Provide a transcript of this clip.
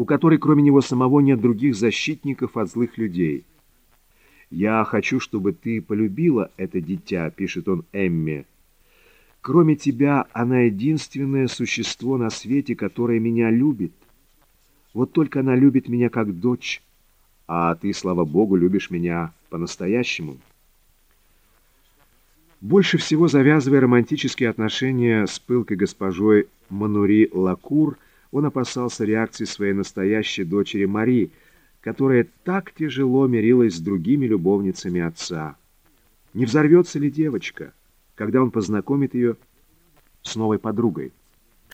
у которой кроме него самого нет других защитников от злых людей. «Я хочу, чтобы ты полюбила это дитя», — пишет он Эмме. «Кроме тебя, она единственное существо на свете, которое меня любит. Вот только она любит меня как дочь, а ты, слава богу, любишь меня по-настоящему». Больше всего завязывая романтические отношения с пылкой госпожой Манури Лакур, он опасался реакции своей настоящей дочери Мари, которая так тяжело мирилась с другими любовницами отца. Не взорвется ли девочка, когда он познакомит ее с новой подругой?